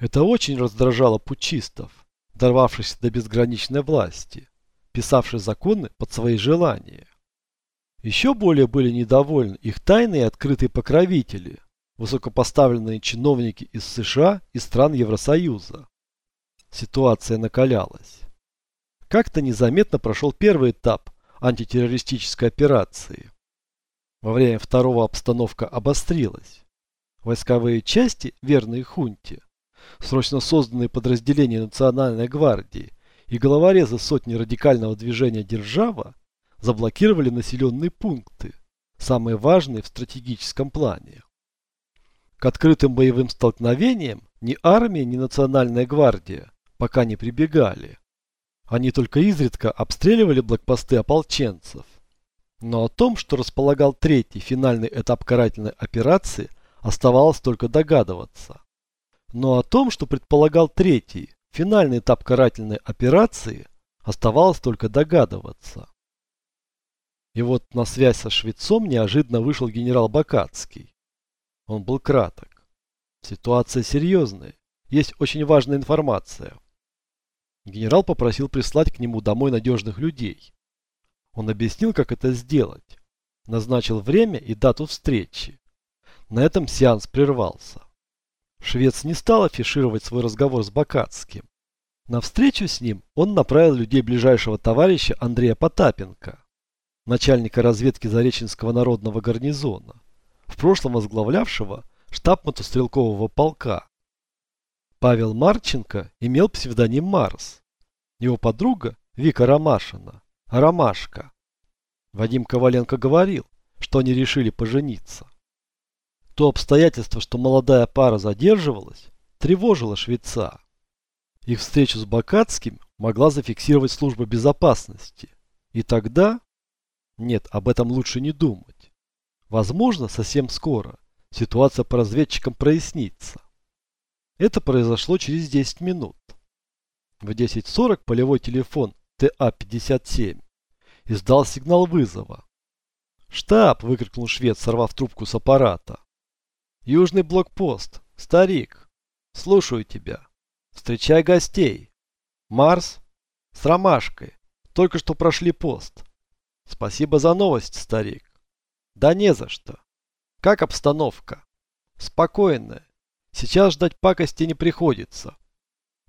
Это очень раздражало пучистов, дорвавшихся до безграничной власти, писавших законы под свои желания. Еще более были недовольны их тайные и открытые покровители, высокопоставленные чиновники из США и стран Евросоюза. Ситуация накалялась. Как-то незаметно прошел первый этап антитеррористической операции. Во время второго обстановка обострилась. Войсковые части, верные хунте, срочно созданные подразделения Национальной гвардии и головорезы сотни радикального движения «Держава» заблокировали населенные пункты, самые важные в стратегическом плане. К открытым боевым столкновениям ни армия, ни Национальная гвардия пока не прибегали. Они только изредка обстреливали блокпосты ополченцев. Но о том, что располагал третий финальный этап карательной операции, оставалось только догадываться. Но о том, что предполагал третий, финальный этап карательной операции, оставалось только догадываться. И вот на связь со швецом неожиданно вышел генерал Бакацкий. Он был краток. Ситуация серьезная. Есть очень важная информация. Генерал попросил прислать к нему домой надежных людей. Он объяснил, как это сделать. Назначил время и дату встречи. На этом сеанс прервался. Швец не стал афишировать свой разговор с Бакацким. На встречу с ним он направил людей ближайшего товарища Андрея Потапенко, начальника разведки Зареченского народного гарнизона, в прошлом возглавлявшего штаб мотострелкового полка. Павел Марченко имел псевдоним Марс. Его подруга Вика Ромашина, Ромашка. Вадим Коваленко говорил, что они решили пожениться. То обстоятельство, что молодая пара задерживалась, тревожило швеца. Их встречу с Бакатским могла зафиксировать служба безопасности. И тогда... Нет, об этом лучше не думать. Возможно, совсем скоро ситуация по разведчикам прояснится. Это произошло через 10 минут. В 10.40 полевой телефон ТА-57 издал сигнал вызова. «Штаб!» – выкрикнул швед, сорвав трубку с аппарата. Южный блокпост. Старик. Слушаю тебя. Встречай гостей. Марс. С ромашкой. Только что прошли пост. Спасибо за новость, старик. Да не за что. Как обстановка? Спокойная. Сейчас ждать пакости не приходится.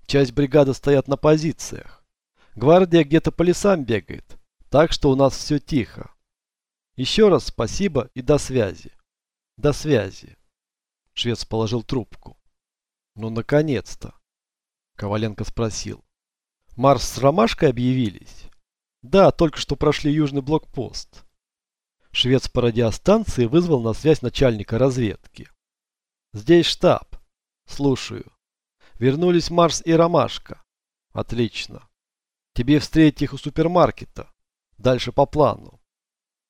Часть бригады стоят на позициях. Гвардия где-то по лесам бегает. Так что у нас все тихо. Еще раз спасибо и до связи. До связи. Швец положил трубку. Ну, наконец-то. Коваленко спросил. Марс с Ромашкой объявились? Да, только что прошли южный блокпост. Швец по радиостанции вызвал на связь начальника разведки. Здесь штаб. Слушаю. Вернулись Марс и Ромашка. Отлично. Тебе встретить их у супермаркета. Дальше по плану.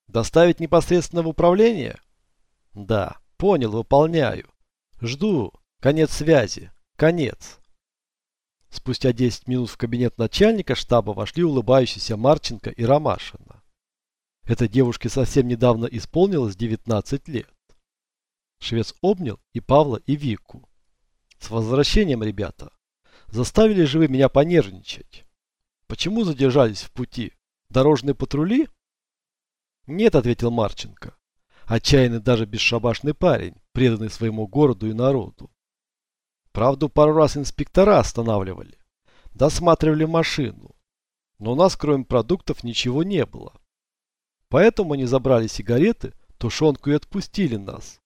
Доставить непосредственно в управление? Да, понял, выполняю. Жду. Конец связи. Конец. Спустя 10 минут в кабинет начальника штаба вошли улыбающиеся Марченко и Ромашина. Этой девушке совсем недавно исполнилось 19 лет. Швец обнял и Павла, и Вику. С возвращением, ребята. Заставили же вы меня понервничать. Почему задержались в пути? Дорожные патрули? Нет, ответил Марченко. Отчаянный даже бесшабашный парень, преданный своему городу и народу. Правду, пару раз инспектора останавливали. Досматривали машину. Но у нас, кроме продуктов, ничего не было. Поэтому они забрали сигареты, тушенку и отпустили нас.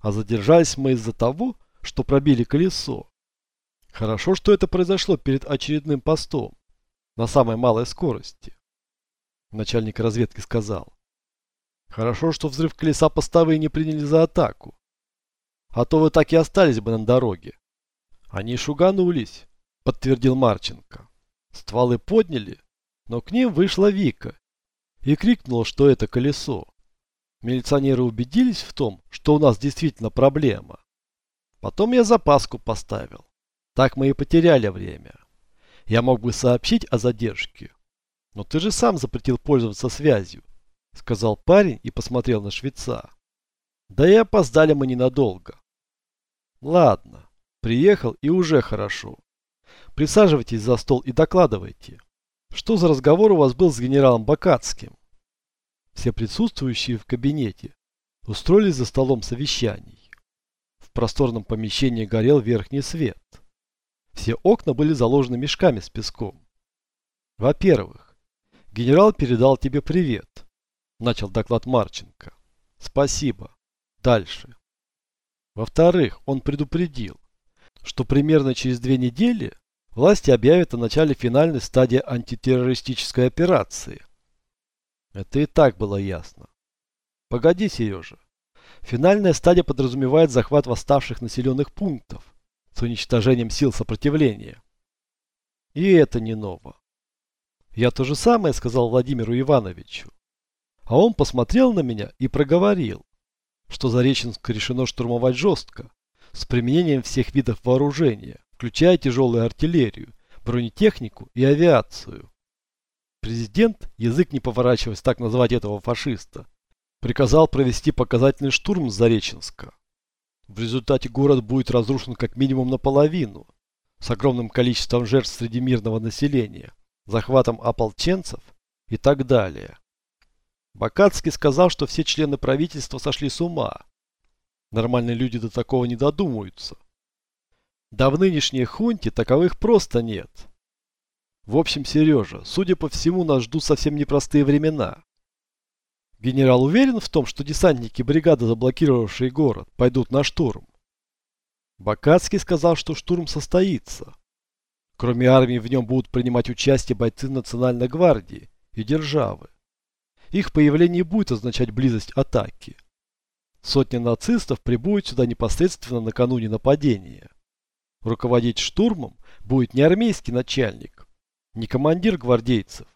А задержались мы из-за того, что пробили колесо. Хорошо, что это произошло перед очередным постом. На самой малой скорости. Начальник разведки сказал. Хорошо, что взрыв колеса постовые не приняли за атаку. А то вы так и остались бы на дороге. Они шуганулись, подтвердил Марченко. Стволы подняли, но к ним вышла Вика и крикнула, что это колесо. Милиционеры убедились в том, что у нас действительно проблема. Потом я запаску поставил. Так мы и потеряли время. Я мог бы сообщить о задержке. Но ты же сам запретил пользоваться связью сказал парень и посмотрел на швеца. Да и опоздали мы ненадолго. Ладно, Приехал и уже хорошо. Присаживайтесь за стол и докладывайте. Что за разговор у вас был с генералом Бакатским? Все присутствующие в кабинете устроились за столом совещаний. В просторном помещении горел верхний свет. Все окна были заложены мешками с песком. Во-первых, генерал передал тебе привет, начал доклад Марченко. Спасибо. Дальше. Во-вторых, он предупредил, что примерно через две недели власти объявят о начале финальной стадии антитеррористической операции. Это и так было ясно. Погоди, Сережа. Финальная стадия подразумевает захват восставших населенных пунктов с уничтожением сил сопротивления. И это не ново. Я то же самое сказал Владимиру Ивановичу. А он посмотрел на меня и проговорил, что Зареченск решено штурмовать жестко, с применением всех видов вооружения, включая тяжелую артиллерию, бронетехнику и авиацию. Президент, язык не поворачиваясь так назвать этого фашиста, приказал провести показательный штурм Зареченска. В результате город будет разрушен как минимум наполовину, с огромным количеством жертв среди мирного населения, захватом ополченцев и так далее. Бакатский сказал, что все члены правительства сошли с ума. Нормальные люди до такого не додумаются. Да в нынешней хунте таковых просто нет. В общем, Сережа, судя по всему, нас ждут совсем непростые времена. Генерал уверен в том, что десантники бригады, заблокировавшие город, пойдут на штурм. Бакатский сказал, что штурм состоится. Кроме армии в нем будут принимать участие бойцы Национальной гвардии и державы. Их появление будет означать близость атаки. Сотни нацистов прибудут сюда непосредственно накануне нападения. Руководить штурмом будет не армейский начальник, не командир гвардейцев,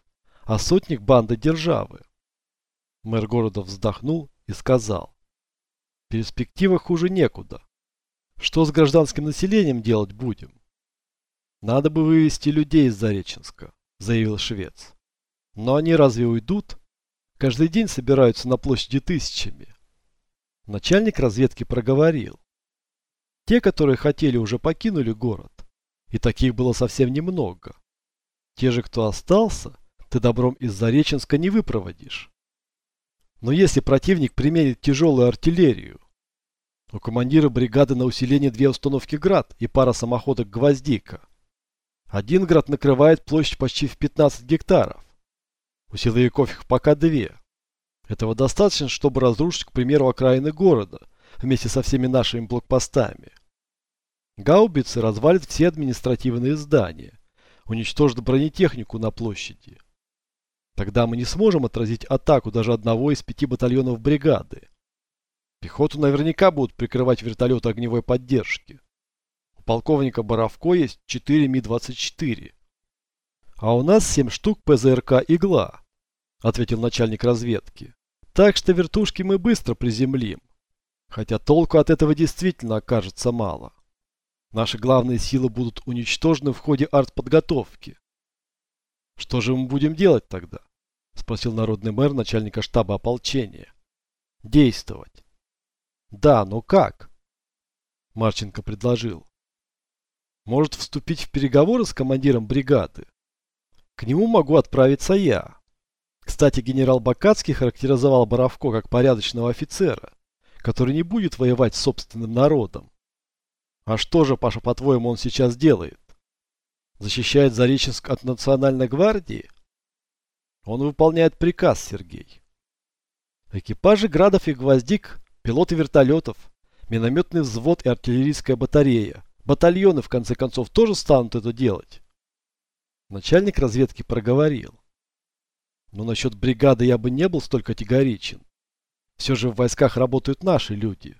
а сотник банды державы. Мэр города вздохнул и сказал. Перспектива хуже некуда. Что с гражданским населением делать будем? Надо бы вывести людей из Зареченска, заявил швец. Но они разве уйдут? Каждый день собираются на площади тысячами. Начальник разведки проговорил. Те, которые хотели, уже покинули город. И таких было совсем немного. Те же, кто остался, ты добром из Зареченска не выпроводишь. Но если противник применит тяжелую артиллерию, у командира бригады на усиление две установки «Град» и пара самоходок «Гвоздика». Один «Град» накрывает площадь почти в 15 гектаров. У силовиков их пока две. Этого достаточно, чтобы разрушить, к примеру, окраины города, вместе со всеми нашими блокпостами. Гаубицы развалят все административные здания, уничтожат бронетехнику на площади. Тогда мы не сможем отразить атаку даже одного из пяти батальонов бригады. Пехоту наверняка будут прикрывать вертолеты огневой поддержки. У полковника Боровко есть 4 Ми-24. А у нас 7 штук ПЗРК «Игла», ответил начальник разведки. Так что вертушки мы быстро приземлим. Хотя толку от этого действительно окажется мало. Наши главные силы будут уничтожены в ходе артподготовки. Что же мы будем делать тогда? Спросил народный мэр начальника штаба ополчения. Действовать. Да, но как? Марченко предложил. Может вступить в переговоры с командиром бригады? К нему могу отправиться я. Кстати, генерал Бакацкий характеризовал Боровко как порядочного офицера, который не будет воевать с собственным народом. А что же, Паша, по-твоему, он сейчас делает? Защищает Зареченск от национальной гвардии? Он выполняет приказ, Сергей. Экипажи Градов и Гвоздик, пилоты вертолетов, минометный взвод и артиллерийская батарея, батальоны, в конце концов, тоже станут это делать. Начальник разведки проговорил. Но насчет бригады я бы не был столь категоричен. Все же в войсках работают наши люди.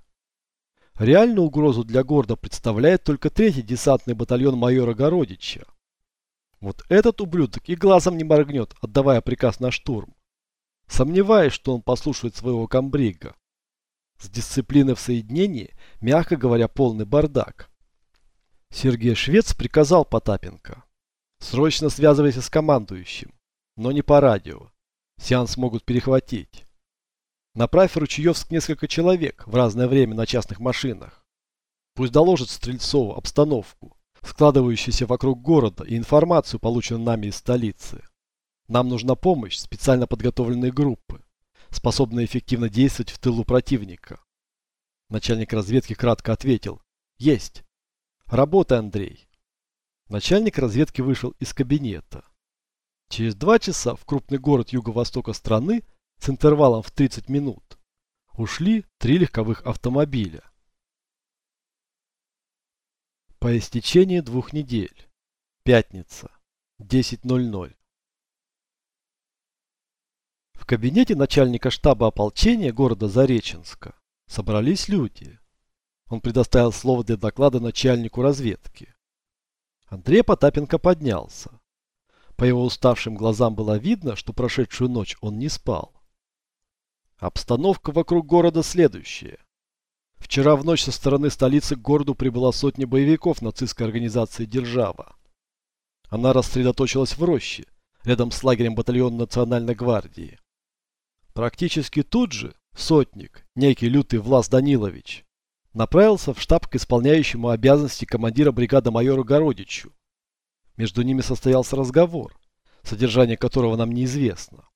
Реальную угрозу для города представляет только третий десантный батальон майора Городича. Вот этот ублюдок и глазом не моргнет, отдавая приказ на штурм. Сомневаюсь, что он послушает своего комбрига. С дисциплиной в соединении, мягко говоря, полный бардак. Сергей Швец приказал Потапенко. Срочно связывайся с командующим, но не по радио. Сеанс могут перехватить. Направь Ручьевск несколько человек в разное время на частных машинах. Пусть доложит Стрельцову обстановку, складывающуюся вокруг города и информацию, полученную нами из столицы. Нам нужна помощь специально подготовленной группы, способной эффективно действовать в тылу противника. Начальник разведки кратко ответил. Есть. Работай, Андрей. Начальник разведки вышел из кабинета. Через два часа в крупный город юго-востока страны с интервалом в 30 минут ушли три легковых автомобиля. По истечении двух недель. Пятница. 10.00. В кабинете начальника штаба ополчения города Зареченска собрались люди. Он предоставил слово для доклада начальнику разведки. Андрей Потапенко поднялся. По его уставшим глазам было видно, что прошедшую ночь он не спал. Обстановка вокруг города следующая. Вчера в ночь со стороны столицы к городу прибыла сотня боевиков нацистской организации «Держава». Она рассредоточилась в роще, рядом с лагерем батальона Национальной гвардии. Практически тут же сотник, некий лютый Влас Данилович, направился в штаб к исполняющему обязанности командира бригады майору Городичу. Между ними состоялся разговор, содержание которого нам неизвестно.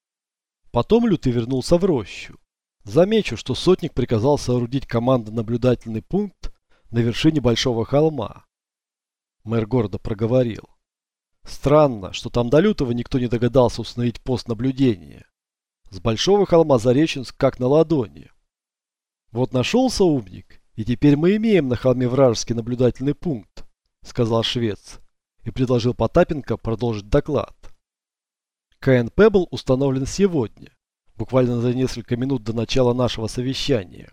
Потом Лютый вернулся в рощу. Замечу, что сотник приказал соорудить командно-наблюдательный пункт на вершине большого холма. Мэр города проговорил. Странно, что там до лютого никто не догадался установить пост наблюдения. С большого холма Зареченск как на ладони. Вот нашелся умник, и теперь мы имеем на холме вражеский наблюдательный пункт, сказал швец и предложил Потапенко продолжить доклад. КНП был установлен сегодня буквально за несколько минут до начала нашего совещания.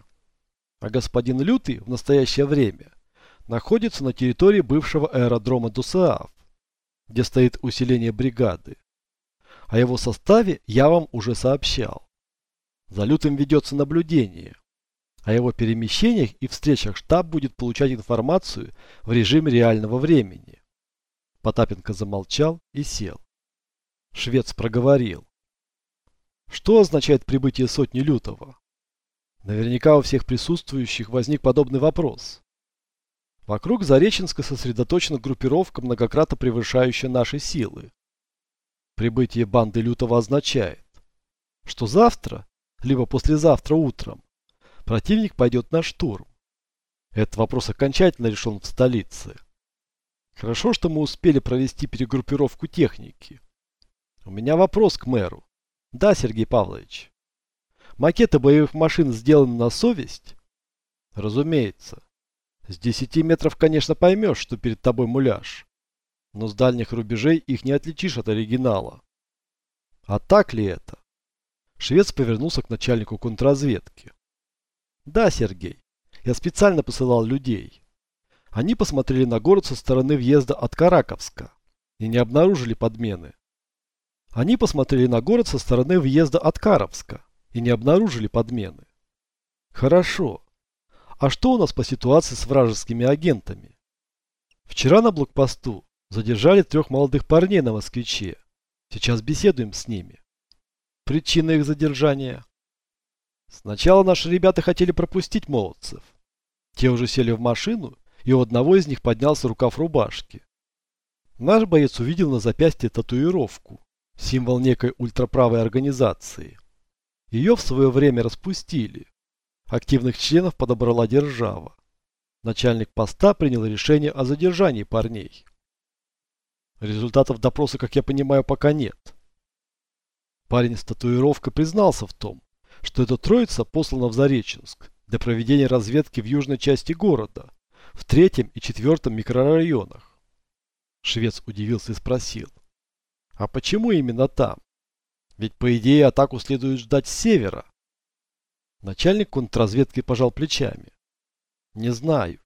А господин Лютый в настоящее время находится на территории бывшего аэродрома Дусаав, где стоит усиление бригады. О его составе я вам уже сообщал. За Лютым ведется наблюдение. О его перемещениях и встречах штаб будет получать информацию в режиме реального времени. Потапенко замолчал и сел. Швец проговорил. Что означает прибытие сотни лютого? Наверняка у всех присутствующих возник подобный вопрос. Вокруг Зареченска сосредоточена группировка, многократно превышающая наши силы. Прибытие банды лютого означает, что завтра, либо послезавтра утром, противник пойдет на штурм. Этот вопрос окончательно решен в столице. Хорошо, что мы успели провести перегруппировку техники. У меня вопрос к мэру. Да, Сергей Павлович. Макеты боевых машин сделаны на совесть? Разумеется. С 10 метров, конечно, поймешь, что перед тобой муляж. Но с дальних рубежей их не отличишь от оригинала. А так ли это? Швец повернулся к начальнику контрразведки. Да, Сергей. Я специально посылал людей. Они посмотрели на город со стороны въезда от Караковска и не обнаружили подмены. Они посмотрели на город со стороны въезда от Каровска и не обнаружили подмены. Хорошо. А что у нас по ситуации с вражескими агентами? Вчера на блокпосту задержали трех молодых парней на москвиче. Сейчас беседуем с ними. Причина их задержания? Сначала наши ребята хотели пропустить молодцев. Те уже сели в машину, и у одного из них поднялся рукав рубашки. Наш боец увидел на запястье татуировку символ некой ультраправой организации. Ее в свое время распустили. Активных членов подобрала держава. Начальник поста принял решение о задержании парней. Результатов допроса, как я понимаю, пока нет. Парень с татуировкой признался в том, что эта троица послана в Зареченск для проведения разведки в южной части города, в третьем и четвертом микрорайонах. Швец удивился и спросил. А почему именно там? Ведь по идее атаку следует ждать с севера. Начальник контрразведки пожал плечами. Не знаю.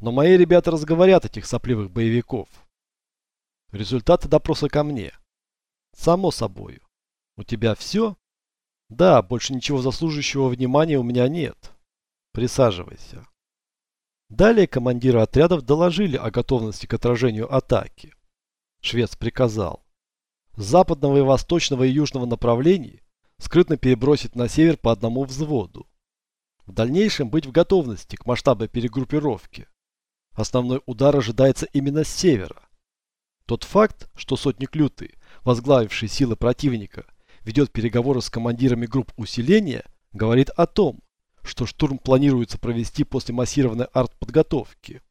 Но мои ребята разговорят этих сопливых боевиков. Результаты допроса ко мне. Само собою. У тебя все? Да, больше ничего заслуживающего внимания у меня нет. Присаживайся. Далее командиры отрядов доложили о готовности к отражению атаки. Швец приказал с западного и восточного и южного направлений скрытно перебросить на север по одному взводу. В дальнейшем быть в готовности к масштабной перегруппировке. Основной удар ожидается именно с севера. Тот факт, что сотник Лютый, возглавивший силы противника, ведет переговоры с командирами групп усиления, говорит о том, что штурм планируется провести после массированной артподготовки.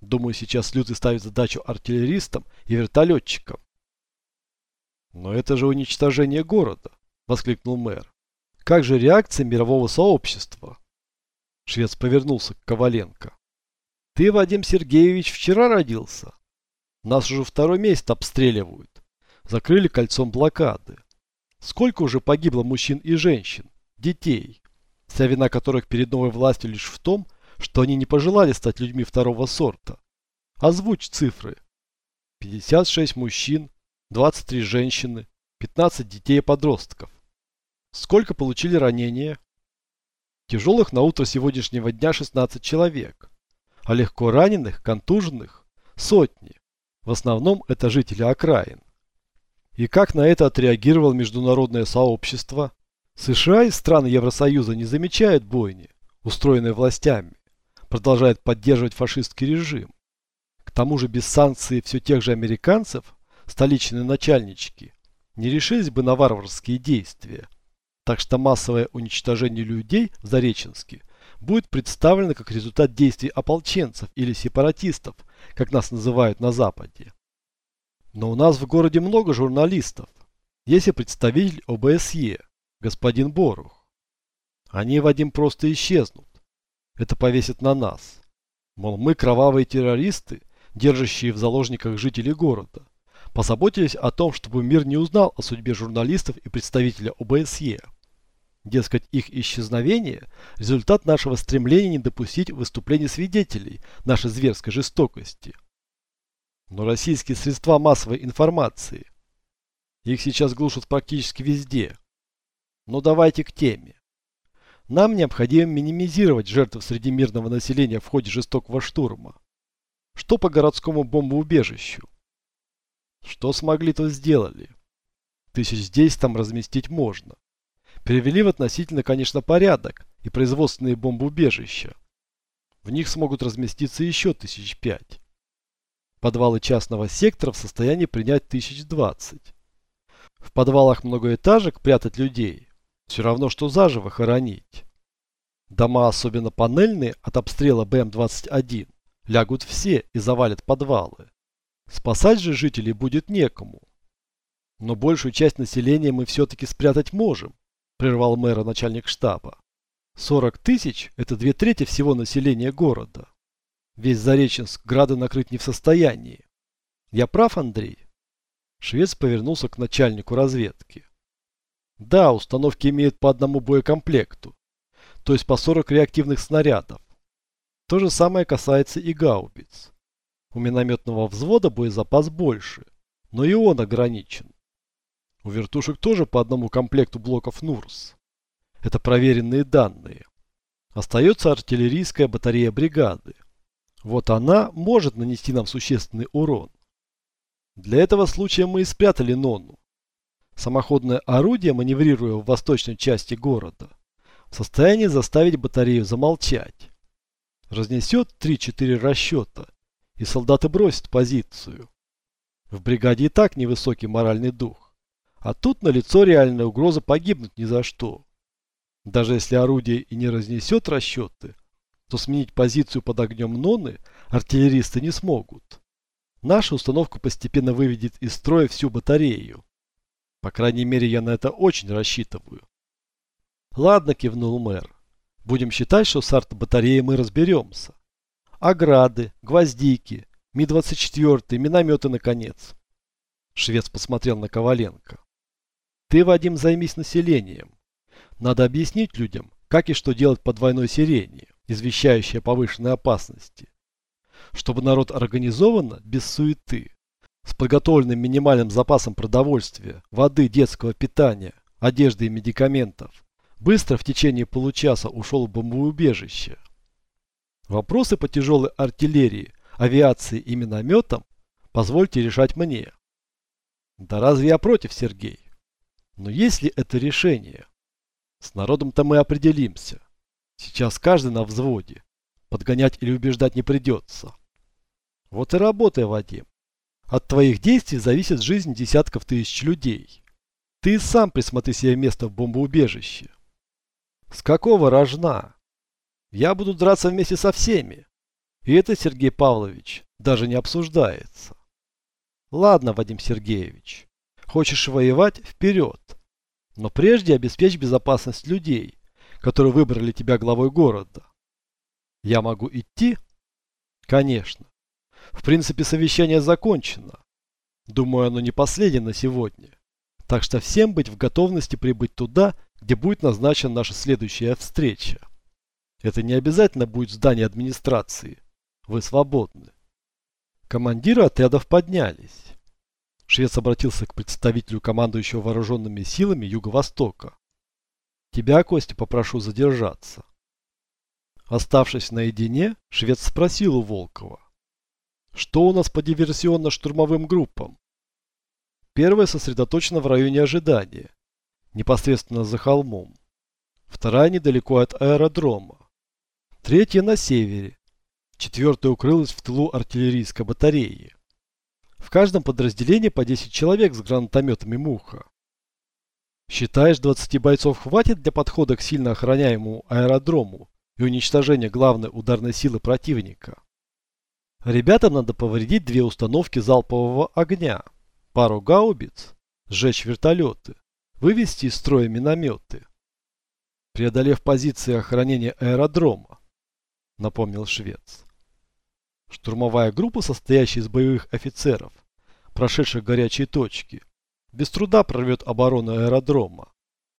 Думаю, сейчас Лютый ставит задачу артиллеристам и вертолетчикам. Но это же уничтожение города, воскликнул мэр. Как же реакция мирового сообщества? Швец повернулся к Коваленко. Ты, Вадим Сергеевич, вчера родился? Нас уже второй месяц обстреливают. Закрыли кольцом блокады. Сколько уже погибло мужчин и женщин, детей, вся вина которых перед новой властью лишь в том, что они не пожелали стать людьми второго сорта. Озвучь цифры. 56 мужчин, 23 женщины, 15 детей и подростков. Сколько получили ранения? Тяжелых на утро сегодняшнего дня 16 человек, а легко раненых, контуженных – сотни. В основном это жители окраин. И как на это отреагировало международное сообщество? США и страны Евросоюза не замечают бойни, устроенной властями, продолжают поддерживать фашистский режим. К тому же без санкций все тех же американцев, столичные начальнички, не решились бы на варварские действия. Так что массовое уничтожение людей в Зареченске будет представлено как результат действий ополченцев или сепаратистов, как нас называют на Западе. Но у нас в городе много журналистов. Есть и представитель ОБСЕ, господин Борух. Они, Вадим, просто исчезнут. Это повесит на нас. Мол, мы кровавые террористы, держащие в заложниках жителей города. Позаботились о том, чтобы мир не узнал о судьбе журналистов и представителя ОБСЕ. Дескать, их исчезновение – результат нашего стремления не допустить выступлений свидетелей нашей зверской жестокости. Но российские средства массовой информации, их сейчас глушат практически везде. Но давайте к теме. Нам необходимо минимизировать жертв среди мирного населения в ходе жестокого штурма. Что по городскому бомбоубежищу? Что смогли, то сделали. Тысяч десять там разместить можно перевели в относительно, конечно, порядок и производственные бомбоубежища. В них смогут разместиться еще тысяч пять. Подвалы частного сектора в состоянии принять тысяч двадцать. В подвалах многоэтажек прятать людей все равно, что заживо хоронить. Дома, особенно панельные, от обстрела БМ-21, лягут все и завалят подвалы. Спасать же жителей будет некому. Но большую часть населения мы все-таки спрятать можем, прервал мэра начальник штаба. 40 тысяч – это две трети всего населения города. Весь Зареченск града накрыть не в состоянии. Я прав, Андрей? Швец повернулся к начальнику разведки. Да, установки имеют по одному боекомплекту, то есть по 40 реактивных снарядов. То же самое касается и гаубиц. У минометного взвода боезапас больше, но и он ограничен. У вертушек тоже по одному комплекту блоков НУРС. Это проверенные данные. Остается артиллерийская батарея бригады. Вот она может нанести нам существенный урон. Для этого случая мы и спрятали Нону. Самоходное орудие, маневрируя в восточной части города, в состоянии заставить батарею замолчать. Разнесет 3-4 расчета, и солдаты бросят позицию. В бригаде и так невысокий моральный дух. А тут налицо реальная угроза погибнуть ни за что. Даже если орудие и не разнесет расчеты, то сменить позицию под огнем Ноны артиллеристы не смогут. Наша установка постепенно выведет из строя всю батарею. По крайней мере, я на это очень рассчитываю. Ладно, кивнул мэр. Будем считать, что с арт-батареей мы разберемся. Ограды, гвоздики, Ми-24, минометы, наконец. Швец посмотрел на Коваленко. Ты, Вадим, займись населением. Надо объяснить людям, как и что делать по двойной сирене, извещающей о повышенной опасности. Чтобы народ организованно, без суеты, с подготовленным минимальным запасом продовольствия, воды, детского питания, одежды и медикаментов, быстро в течение получаса ушел в бомбоубежище. Вопросы по тяжелой артиллерии, авиации и минометам позвольте решать мне. Да разве я против, Сергей? Но есть ли это решение? С народом-то мы определимся. Сейчас каждый на взводе. Подгонять или убеждать не придется. Вот и работай, Вадим. От твоих действий зависит жизнь десятков тысяч людей. Ты сам присмотри себе место в бомбоубежище. С какого рожна? Я буду драться вместе со всеми. И это, Сергей Павлович, даже не обсуждается. Ладно, Вадим Сергеевич, хочешь воевать – вперед. Но прежде обеспечь безопасность людей, которые выбрали тебя главой города. Я могу идти? Конечно. В принципе, совещание закончено. Думаю, оно не последнее на сегодня. Так что всем быть в готовности прибыть туда, где будет назначена наша следующая встреча. Это не обязательно будет здание администрации. Вы свободны. Командиры отрядов поднялись. Швец обратился к представителю командующего вооруженными силами Юго-Востока. Тебя, Костя, попрошу задержаться. Оставшись наедине, швец спросил у Волкова. Что у нас по диверсионно-штурмовым группам? Первая сосредоточена в районе ожидания, непосредственно за холмом. Вторая недалеко от аэродрома. Третья на севере. Четвертая укрылась в тылу артиллерийской батареи. В каждом подразделении по 10 человек с гранатометами «Муха». Считаешь, 20 бойцов хватит для подхода к сильно охраняемому аэродрому и уничтожения главной ударной силы противника? Ребятам надо повредить две установки залпового огня, пару гаубиц, сжечь вертолеты, вывести из строя минометы. Преодолев позиции охранения аэродрома, напомнил швец. Штурмовая группа, состоящая из боевых офицеров, прошедших горячие точки, без труда прорвет оборону аэродрома.